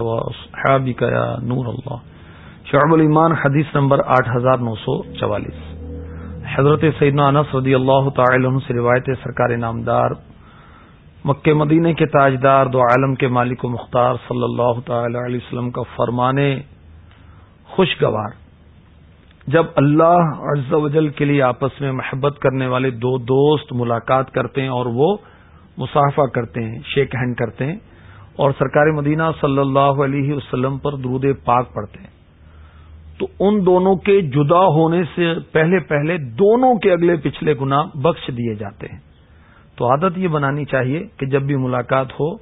یا نور اللہ. شعب الایمان حدیث نمبر آٹھ ہزار نو سو چوالیس. حضرت سیدنا انس رضی اللہ تعالی عنہ سے روایت سرکار نامدار، مکہ مدینہ کے تاجدار، دو عالم کے مالک و مختار صلی اللہ تعالی علیہ وسلم کا فرمانے خوشگوار. جب اللہ عز و جل کے لیے آپس میں محبت کرنے والے دو دوست ملاقات کرتے ہیں اور وہ مسافہ کرتے ہیں، شیک ہینڈ کرتے ہیں اور سرکار مدینہ صلی اللہ علیہ وسلم پر درود پاک پڑھتے ہیں۔ تو ان دونوں کے جدا ہونے سے پہلے پہلے دونوں کے اگلے پچھلے گنا بخش دیے جاتے ہیں۔ تو عادت یہ بنانی چاہیے کہ جب بھی ملاقات ہو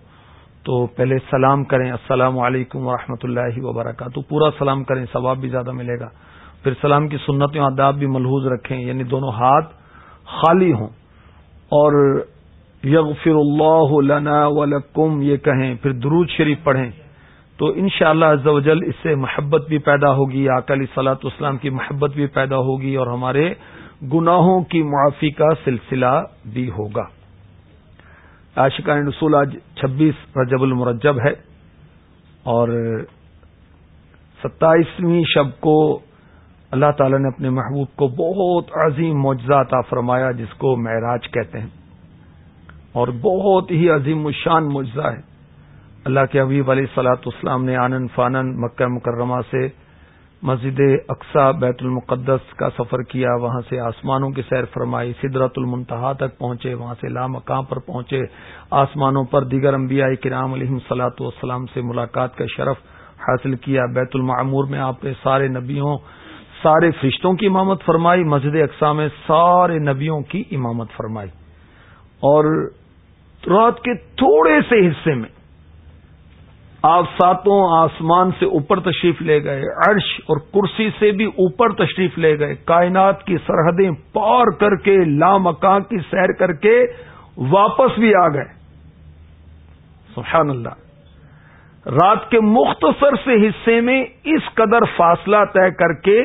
تو پہلے سلام کریں، السلام علیکم ورحمۃ اللہ وبرکاتہ۔ پورا سلام کریں، ثواب بھی زیادہ ملے گا۔ پھر سلام کی سنت و آداب بھی ملحوظ رکھیں یعنی دونوں ہاتھ خالی ہوں۔ اور یغفر اللہ لنا ولکم، یہ کہیں، پھر درود شریف پڑھیں۔ تو ان شاء اللہ اس سے محبت بھی پیدا ہوگی اکالی سلاۃ اسلام کی محبت بھی پیدا ہوگی اور ہمارے گناہوں کی معافی کا سلسلہ بھی ہوگا۔ عاشقان رسول، آج چھبیس رجب المرجب ہے اور ستائیسویں شب کو اللہ تعالی نے اپنے محبوب کو بہت عظیم معجزہ عطا فرمایا، جس کو معراج کہتے ہیں۔ اور بہت ہی عظیم الشان معجزہ ہے۔ اللہ کے حبیب علیہ سلاۃ اسلام نے آنند فانن مکہ مکرمہ سے مسجد اقسا بیت المقدس کا سفر کیا، وہاں سے آسمانوں کی سیر فرمائی سدرت المنتہا تک پہنچے، وہاں سے لامقام پر پہنچے۔ آسمانوں پر دیگر انبیاء کرام علیہ سلاۃ والسلام سے ملاقات کا شرف حاصل کیا۔ بیت المعمور میں آپ نے سارے نبیوں، سارے فرشتوں کی امامت فرمائی۔ مسجد اقسا میں سارے نبیوں کی امامت فرمائی۔ اور رات کے تھوڑے سے حصے میں آپ ساتوں آسمان سے اوپر تشریف لے گئے، عرش اور کرسی سے بھی اوپر تشریف لے گئے، کائنات کی سرحدیں پار کر کے لامکان کی سیر کر کے واپس بھی آ گئے۔ سبحان اللہ۔ رات کے مختصر سے حصے میں اس قدر فاصلہ طے کر کے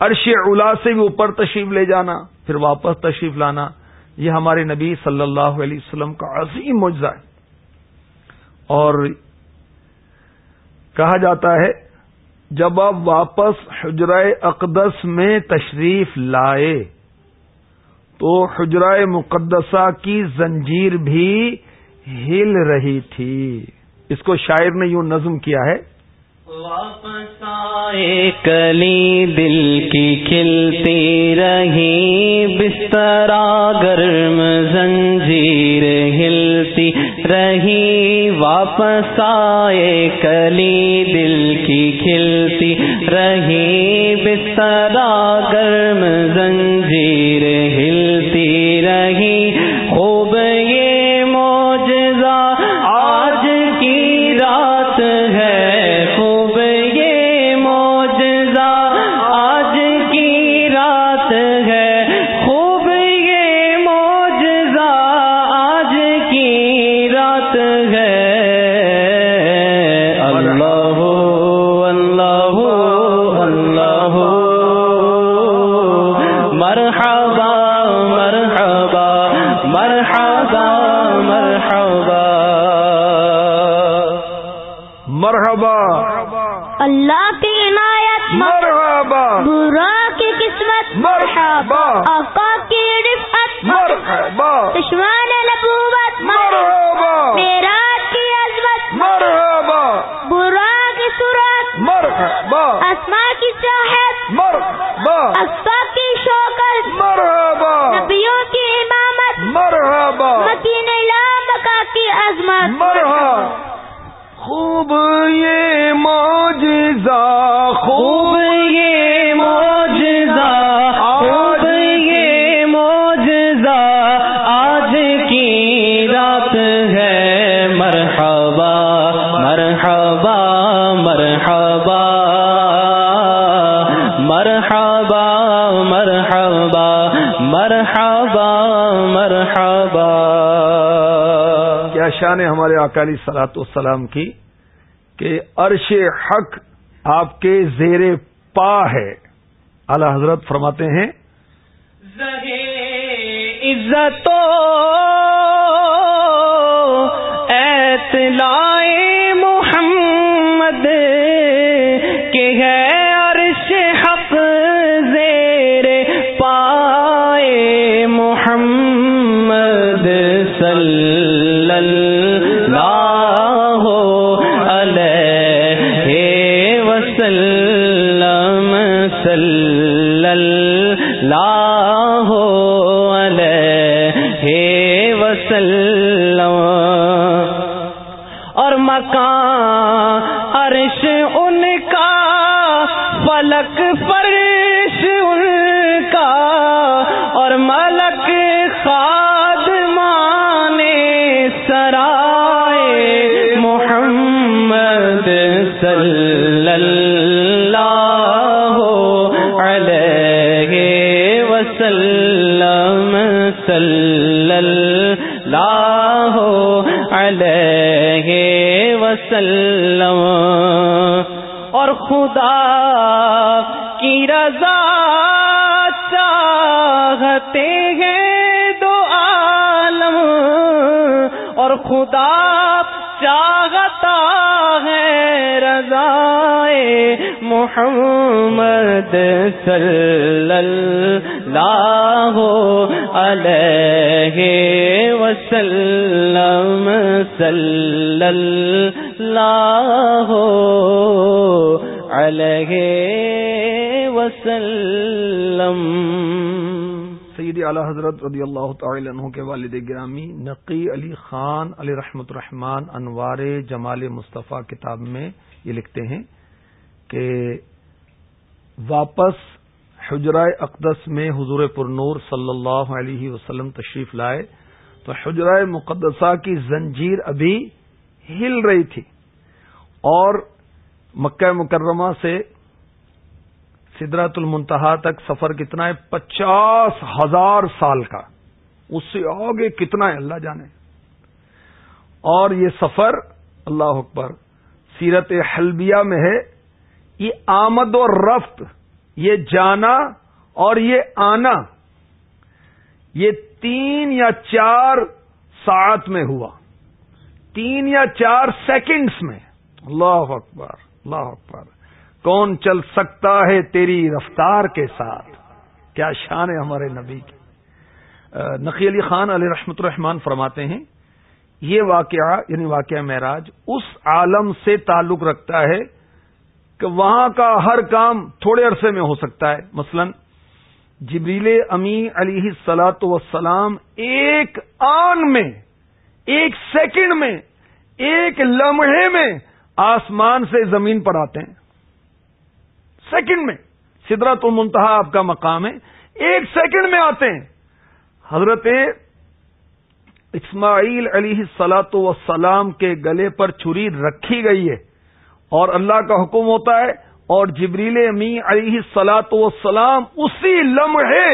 عرش الا سے بھی اوپر تشریف لے جانا، پھر واپس تشریف لانا۔ یہ ہمارے نبی صلی اللہ علیہ وسلم کا عظیم معجزہ ہے۔ اور کہا جاتا ہے، جب آپ واپس حجرہ اقدس میں تشریف لائے، تو حجرہ مقدسہ کی زنجیر بھی ہل رہی تھی۔ اس کو شاعر نے یوں نظم کیا ہے کلی دل کی کھلتی رہی بسترا گرم زنجیر ہلتی رہی۔ واپس آئے کلی دل کی کھلتی رہی بسترا گرم زنجیر ہلتی رہی۔ چشمہ شان ہمارے اکالی سلاط السلام کی کہ عرش حق آپ کے زیر پا ہے۔ اعلی حضرت فرماتے ہیں عزت اعتلائے محمد کہ ہے عرش حق زیر پائے محمد صلی اللہ صلی اللہ علیہ وسلم اور خدا کی رضا چاہتے ہیں دو عالم اور خدا چاہتا ہے رضا محمد صلی اللہ علیہ وسلم صلی اللہ علیہ وسلم۔ سید اعلی حضرت رضی اللہ تعالی عنہ کے والد گرامی نقی علی خان علی رحمت الرحمان انوار جمال مصطفیٰ کتاب میں یہ لکھتے ہیں کہ واپس حجرہ اقدس میں حضور پرنور صلی اللہ علیہ وسلم تشریف لائے تو حجرہ مقدسہ کی زنجیر ابھی ہل رہی تھی اور مکہ مکرمہ سے سدرت المنتہا تک سفر کتنا ہے؟ پچاس ہزار سال کا۔ اس سے آگے کتنا ہے؟ اللہ جانے۔ اور یہ سفر اللہ اکبر سیرت حلبیہ میں ہے۔ یہ آمد و رفت یہ جانا اور یہ آنا یہ تین یا چار ساعت میں ہوا تین یا چار سیکنڈز میں اللہ اکبر اللہ اکبر۔ کون چل سکتا ہے تیری رفتار کے ساتھ؟ کیا شان ہے ہمارے نبی کی۔ نقی علی خان علی رحمت الرحمان فرماتے ہیں، یہ واقعہ یعنی واقعہ معراج، اس عالم سے تعلق رکھتا ہے کہ وہاں کا ہر کام تھوڑے عرصے میں ہو سکتا ہے۔ مثلا جبریل امی علی سلاۃ وسلام ایک آن میں، ایک سیکنڈ میں، ایک لمحے میں آسمان سے زمین پر آتے ہیں۔ سیکنڈ میں سدرت المنتہا آپ کا مقام ہے، ایک سیکنڈ میں آتے ہیں۔ حضرت اسماعیل علی سلاۃ وسلام کے گلے پر چھری رکھی گئی ہے۔ اور اللہ کا حکم ہوتا ہے اور جبریل امی علی سلاۃ وسلام اسی لمحے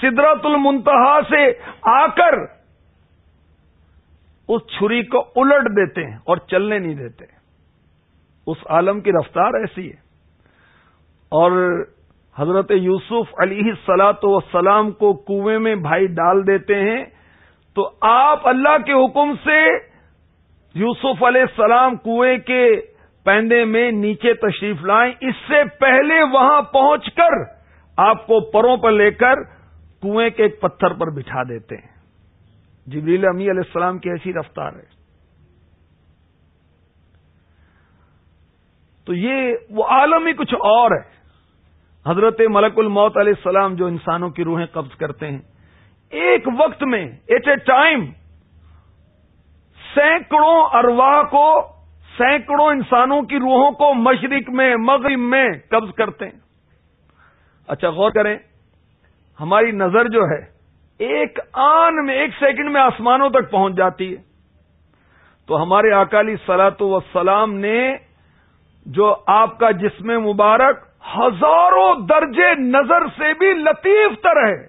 سدرت المنتہا سے آ کر اس چھری کو الٹ دیتے ہیں اور چلنے نہیں دیتے اس عالم کی رفتار ایسی ہے۔ اور حضرت یوسف علی سلاۃ وسلام کو کنویں میں بھائی ڈال دیتے ہیں تو آپ اللہ کے حکم سے یوسف علیہ السلام کنویں کے پیندے میں نیچے تشریف لائیں، اس سے پہلے وہاں پہنچ کر آپ کو پروں پر لے کر کنویں کے ایک پتھر پر بٹھا دیتے ہیں۔ جبریل امی علیہ السلام کی ایسی رفتار ہے۔ تو یہ وہ عالم ہی کچھ اور ہے۔ حضرت ملک الموت علیہ السلام جو انسانوں کی روحیں قبض کرتے ہیں۔ ایک وقت میں، ایٹ اے ٹائم، سینکڑوں ارواح کو سینکڑوں انسانوں کی روحوں کو مشرق میں، مغرب میں قبض کرتے ہیں۔ اچھا غور کریں، ہماری نظر جو ہے ایک آن میں، ایک سیکنڈ میں آسمانوں تک پہنچ جاتی ہے۔ تو ہمارے اکالی سلاط وسلام نے جو آپ کا جسم مبارک ہزاروں درجے نظر سے بھی لطیف تر ہے۔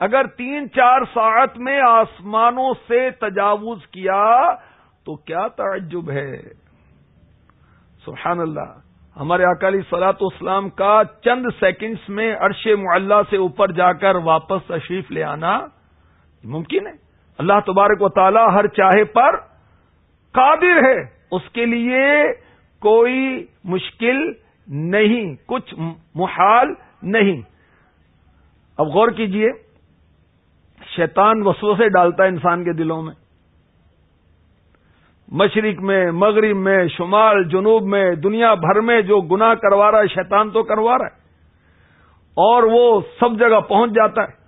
اگر تین چار ساعت میں آسمانوں سے تجاوز کیا تو کیا تعجب ہے؟ سبحان اللہ، ہمارے اکالی سلاط اسلام کا چند سیکنڈز میں عرش معلہ سے اوپر جا کر واپس تشریف لے آنا ممکن ہے۔ اللہ تبارک و تعالی ہر چاہے پر قادر ہے۔ اس کے لیے کوئی مشکل نہیں، کچھ محال نہیں۔ اب غور کیجیے، شیطان وسو سے ڈالتا ہے انسان کے دلوں میں۔ مشرق میں، مغرب میں، شمال، جنوب میں، دنیا بھر میں جو گنا کروا رہا ہے، شیطان تو کروا رہا ہے۔ اور وہ سب جگہ پہنچ جاتا ہے۔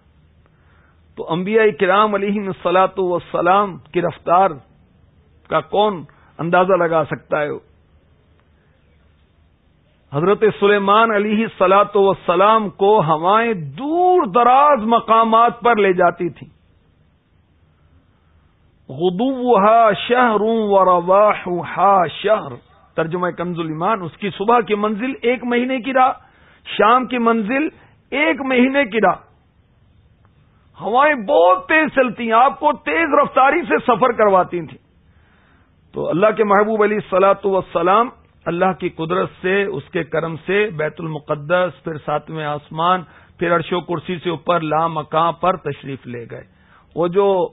تو انبیاء کرام علیہ سلاۃ وسلام کی رفتار کا کون اندازہ لگا سکتا ہے؟ حضرت سلیمان علیہ سلاۃ وسلام کو ہوائیں دور دراز مقامات پر لے جاتی تھیں۔ غدوہا شہر و رواحا شہر ترجمہ کنز ایمان اس کی صبح کی منزل ایک مہینے کی راہ شام کی منزل ایک مہینے کی راہ ہوائیں بہت تیز چلتی ہیں، آپ کو تیز رفتاری سے سفر کرواتی تھیں۔ تو اللہ کے محبوب علی سلاۃ وسلام اللہ کی قدرت سے، اس کے کرم سے بیت المقدس، پھر ساتویں آسمان، پھر عرش و کرسی سے اوپر لام مکان پر تشریف لے گئے۔ وہ جو،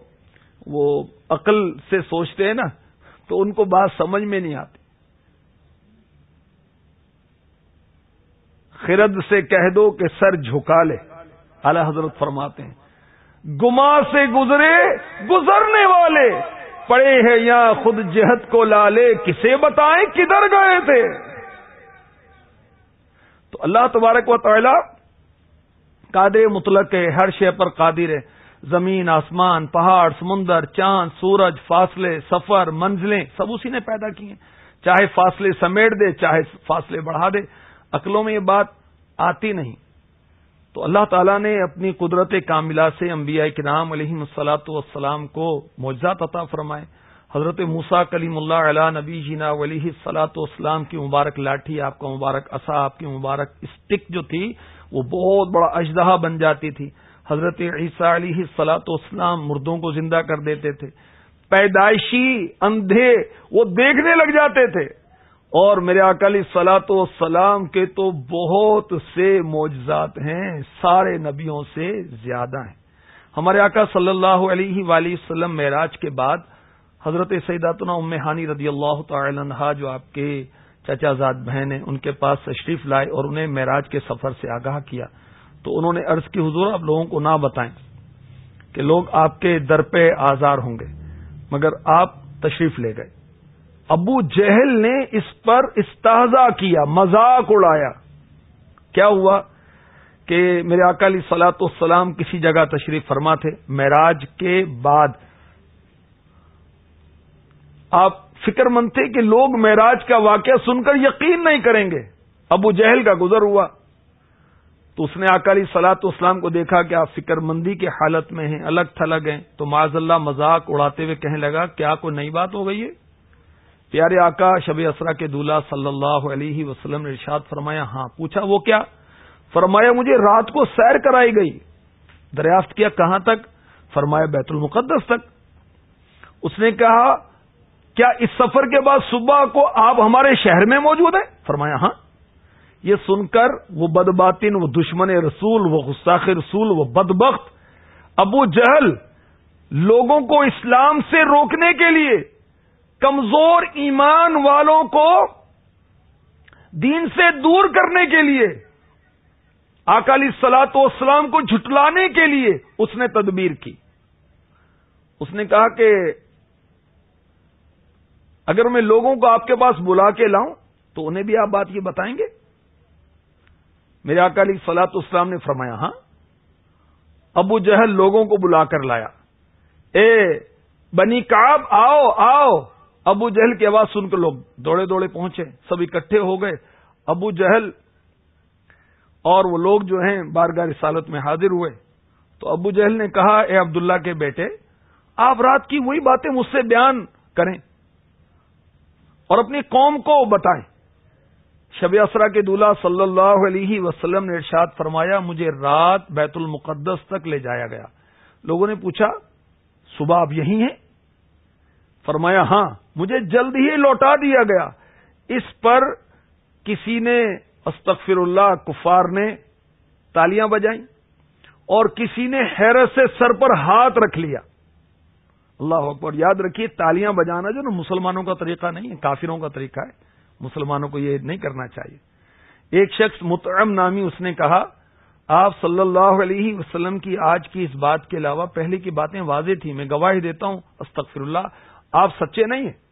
وہ عقل سے سوچتے ہیں نا، تو ان کو بات سمجھ میں نہیں آتی۔ خرد سے کہہ دو کہ سر جھکا لے۔ اعلی حضرت فرماتے ہیں، گما سے گزرے گزرنے والے، پڑے ہیں یا خود جہت کو لالے، کسے بتائیں کدھر گئے تھے؟ تو اللہ تبارک و تعالی قادر مطلق ہے، ہر شے پر قادر ہے۔ زمین، آسمان، پہاڑ، سمندر، چاند، سورج، فاصلے، سفر، منزلیں، سب اسی نے پیدا کی ہیں۔ چاہے فاصلے سمیٹ دے، چاہے فاصلے بڑھا دے، عقلوں میں یہ بات آتی نہیں۔ تو اللہ تعالیٰ نے اپنی قدرت کاملہ سے انبیاء کے نام علیہ مسلاط والسلام کو معجزات عطا فرمائے۔ حضرت موسا کلیم اللہ علیہ نبی جینا ولی سلاۃ والسلام کی مبارک لاٹھی، آپ کا مبارک اصا آپ کی مبارک اسٹک جو تھی، وہ بہت بڑا اجدہ بن جاتی تھی۔ حضرت عیسیٰ علیہ سلاۃ والسلام مردوں کو زندہ کر دیتے تھے۔ پیدائشی اندھے وہ دیکھنے لگ جاتے تھے۔ اور میرے اکالی سلاط و کے تو بہت سے معجزات ہیں، سارے نبیوں سے زیادہ ہیں۔ ہمارے آقا صلی اللہ علیہ وآلہ وسلم معراج کے بعد حضرت سیداتنا ام ہانی رضی اللہ تعالی عنہ جو آپ کے چچا زاد بہن ہیں، ان کے پاس تشریف لائے اور انہیں معراج کے سفر سے آگاہ کیا۔ تو انہوں نے عرض کی، حضور، آپ لوگوں کو نہ بتائیں کہ لوگ آپ کے در پہ آزار ہوں گے، مگر آپ تشریف لے گئے۔ ابو جہل نے اس پر استحضا کیا، مذاق اڑایا۔ کیا ہوا کہ میرے اکالی سلاط السلام کسی جگہ تشریف فرما تھے؟ معراج کے بعد۔ آپ فکر مند تھے کہ لوگ معراج کا واقعہ سن کر یقین نہیں کریں گے۔ ابو جہل کا گزر ہوا۔ تو اس نے اکالی سلاط اسلام کو دیکھا کہ آپ فکر مندی کی حالت میں ہیں، الگ تھلگ ہیں۔ تو معذ اللہ مذاق اڑاتے ہوئے کہنے لگا، کیا کوئی نئی بات ہو گئی ہے؟ پیارے آقا، شب اسرا کے دولہ صلی اللہ علیہ وسلم نے ارشاد فرمایا ہاں پوچھا وہ کیا؟ فرمایا، مجھے رات کو سیر کرائی گئی۔ دریافت کیا کہاں تک؟ فرمایا، بیت المقدس تک۔ اس نے کہا، کیا اس سفر کے بعد صبح کو آپ ہمارے شہر میں موجود ہیں؟ فرمایا ہاں۔ یہ سن کر وہ بدباطن، وہ دشمن رسول، وہ غصاخ رسول، وہ بدبخت، ابو جہل لوگوں کو اسلام سے روکنے کے لیے کمزور ایمان والوں کو دین سے دور کرنے کے لیے اکالی سلاط و اسلام کو جھٹلانے کے لیے اس نے تدبیر کی۔ اس نے کہا کہ اگر میں لوگوں کو آپ کے پاس بلا کے لاؤں تو انہیں بھی آپ بات یہ بتائیں گے؟ میرے اکالی سلاط اسلام نے فرمایا ہاں؟ ابو جہل لوگوں کو بلا کر لایا۔ اے بنی کاب آؤ آؤ۔ ابو جہل کی آواز سن کر لوگ دوڑے دوڑے پہنچے، سب اکٹھے ہو گئے۔ ابو جہل اور وہ لوگ جو ہیں بارگاہ رسالت میں حاضر ہوئے۔ تو ابو جہل نے کہا، اے عبداللہ کے بیٹے، آپ رات کی وہی باتیں مجھ سے بیان کریں اور اپنی قوم کو بتائیں۔ شب اسرا کے دلہا صلی اللہ علیہ وسلم نے ارشاد فرمایا، مجھے رات بیت المقدس تک لے جایا گیا۔ لوگوں نے پوچھا، صبح آپ یہی ہیں؟ فرمایا ہاں مجھے جلد ہی لوٹا دیا گیا۔ اس پر کسی نے استغفر اللہ کفار نے تالیاں بجائیں اور کسی نے حیرت سے سر پر ہاتھ رکھ لیا۔ اللہ اکبر، یاد رکھیے، تالیاں بجانا جو نا، مسلمانوں کا طریقہ نہیں ہے، کافروں کا طریقہ ہے۔ مسلمانوں کو یہ نہیں کرنا چاہیے۔ ایک شخص متعم نامی اس نے کہا، آپ صلی اللہ علیہ وسلم کی آج کی اس بات کے علاوہ پہلے کی باتیں واضح تھیں، میں گواہی دیتا ہوں استغفر اللہ آپ سچے نہیں ہیں۔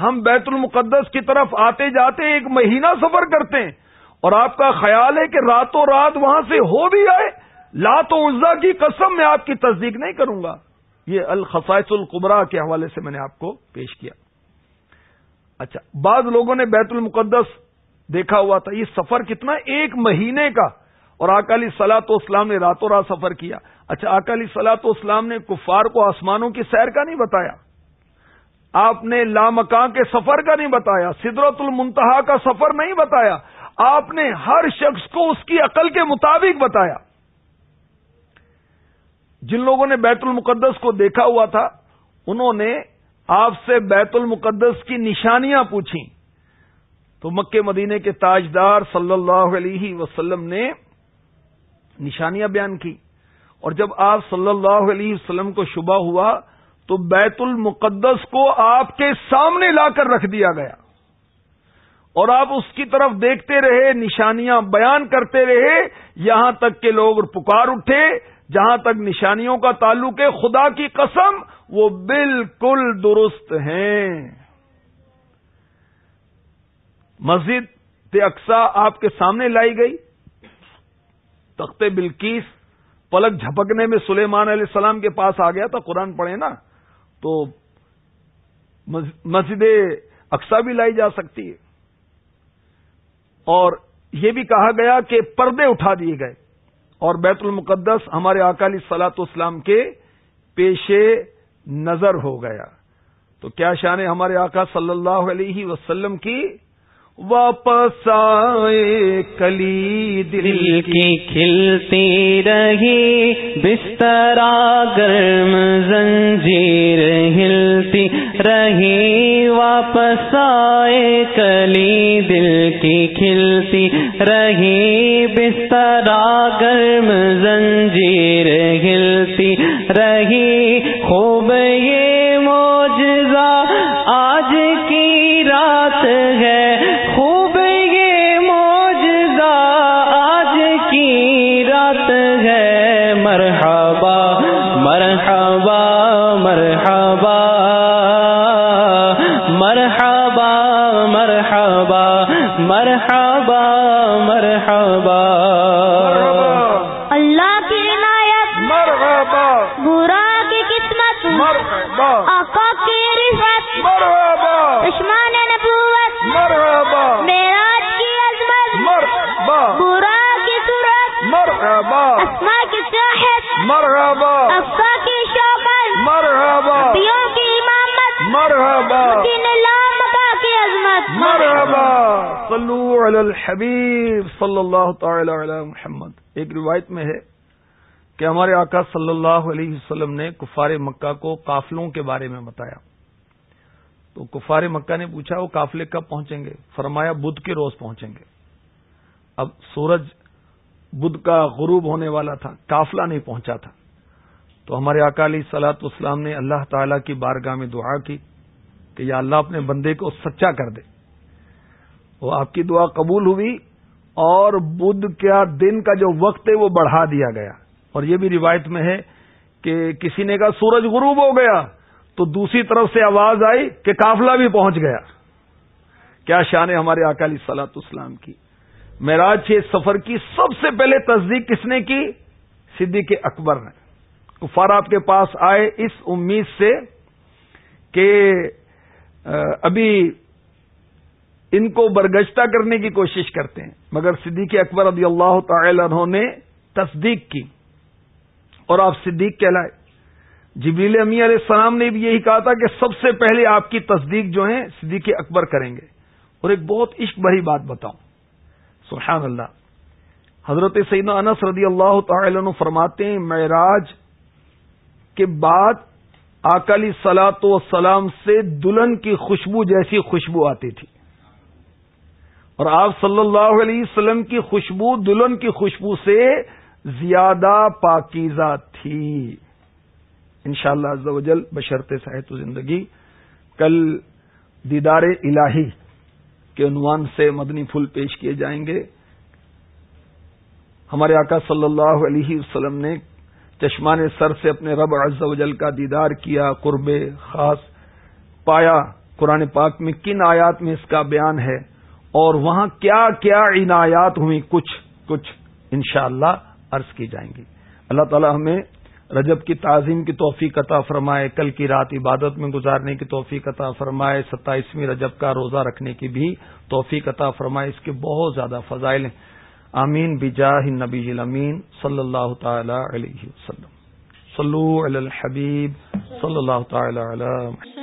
ہم بیت المقدس کی طرف آتے جاتے ایک مہینہ سفر کرتے ہیں اور آپ کا خیال ہے کہ راتوں رات وہاں سے ہو بھی آئے لات و عزا کی قسم میں آپ کی تصدیق نہیں کروں گا۔ یہ الخصائص القبرا کے حوالے سے میں نے آپ کو پیش کیا۔ اچھا بعض لوگوں نے بیت المقدس دیکھا ہوا تھا، یہ سفر کتنا ایک مہینے کا۔ اور اکالی سلاط اسلام نے راتوں رات سفر کیا۔ اچھا اکالی سلاط اسلام نے کفار کو آسمانوں کی سیر کا نہیں بتایا۔ آپ نے لامکان کے سفر کا نہیں بتایا سدرت المنتہا کا سفر نہیں بتایا۔ آپ نے ہر شخص کو اس کی عقل کے مطابق بتایا۔ جن لوگوں نے بیت المقدس کو دیکھا ہوا تھا، انہوں نے آپ سے بیت المقدس کی نشانیاں پوچھی تو مکہ مدینے کے تاجدار صلی اللہ علیہ وسلم نے نشانیاں بیان کی۔ اور جب آپ صلی اللہ علیہ وسلم کو شبہ ہوا، تو بیت المقدس کو آپ کے سامنے لا کر رکھ دیا گیا۔ اور آپ اس کی طرف دیکھتے رہے، نشانیاں بیان کرتے رہے، یہاں تک کہ لوگ پکار اٹھے، جہاں تک نشانیوں کا تعلق ہے، خدا کی قسم وہ بالکل درست ہیں۔ مسجد اقسا آپ کے سامنے لائی گئی۔ تخت بلکیس پلک جھپکنے میں سلیمان علیہ السلام کے پاس آ گیا تھا، قرآن پڑھے نا۔ تو مسجد اقسا بھی لائی جا سکتی ہے۔ اور یہ بھی کہا گیا کہ پردے اٹھا دیے گئے۔ اور بیت المقدس ہمارے اکالی سلاط اسلام کے پیشے نظر ہو گیا۔ تو کیا شان ہمارے آقا صلی اللہ علیہ وسلم کی؟ واپس آئے کلی دل کی۔ کھلتی رہی بسترا گرم زنجیر ہلتی۔ رہی واپس آئے کلی دل کی کھلتی رہی بسترا گرم زنجیر ہلتی رہی خوب یہ موجزہ آج کی رات ہے علی الحبیب صلی اللہ تعالی علی محمد. ایک روایت میں ہے کہ ہمارے آقا صلی اللہ علیہ وسلم نے کفار مکہ کو قافلوں کے بارے میں بتایا۔ تو کفار مکہ نے پوچھا وہ قافلے کب پہنچیں گے؟ فرمایا بدھ کے روز پہنچیں گے۔ اب سورج بدھ کا غروب ہونے والا تھا، قافلہ نہیں پہنچا تھا۔ تو ہمارے اکالی سلاط اسلام نے اللہ تعالی کی بارگاہ میں دعا کی کہ یا اللہ اپنے بندے کو سچا کر دے۔ وہ آپ کی دعا قبول ہوئی اور بدھ کا دن کا جو وقت ہے وہ بڑھا دیا گیا۔ اور یہ بھی روایت میں ہے کہ کسی نے کہا، سورج غروب ہو گیا، تو دوسری طرف سے آواز آئی کہ کافلا بھی پہنچ گیا۔ کیا شان ہے ہمارے اکالی سلاط اسلام کی۔ معراج سفر کی سب سے پہلے تصدیق کس نے کی؟ صدیق اکبر نے۔ کفار آپ کے پاس آئے اس امید سے کہ ابھی ان کو برگشتہ کرنے کی کوشش کرتے ہیں۔ مگر صدیق اکبر رضی اللہ تعالی عنہ نے تصدیق کی اور آپ صدیق کہلائے۔ جبریل امی علیہ السلام نے بھی یہی کہا تھا کہ سب سے پہلے آپ کی تصدیق جو ہے صدیق اکبر کریں گے۔ اور ایک بہت عشق بھری بات بتاؤں۔ سبحان اللہ۔ حضرت سعید انس رضی اللہ تعالی عنہ فرماتے ہیں، معراج کے بعد اکالی سلاط و سلام سے دلہن کی خوشبو جیسی خوشبو آتی تھی۔ اور آپ صلی اللہ علیہ وسلم کی خوشبو دلہن کی خوشبو سے زیادہ پاکیزہ تھی۔ انشاءاللہ شاء اللہ بشرط صحت و زندگی، کل دیدار الہی کے عنوان سے مدنی پھول پیش کیے جائیں گے۔ ہمارے آقا صلی اللہ علیہ وسلم نے چشمان سر سے اپنے رب عز و جل کا دیدار کیا، قرب خاص پایا۔ قرآن پاک میں کن آیات میں اس کا بیان ہے اور وہاں کیا کیا عنایات ہوئی کچھ کچھ انشاءاللہ اللہ عرض کی جائیں گی۔ اللہ تعالی ہمیں رجب کی تعظیم کی توفیق عطا فرمائے، کل کی رات عبادت میں گزارنے کی توفیق عطا فرمائے، ستائیسویں رجب کا روزہ رکھنے کی بھی توفیق عطا فرمائے۔ اس کے بہت زیادہ فضائل ہیں۔ آمین۔ بجاہ نبی الامین صلی اللہ تعالی علیہ وسلم۔ صلو علی الحبیب صلی اللہ تعالی علیہ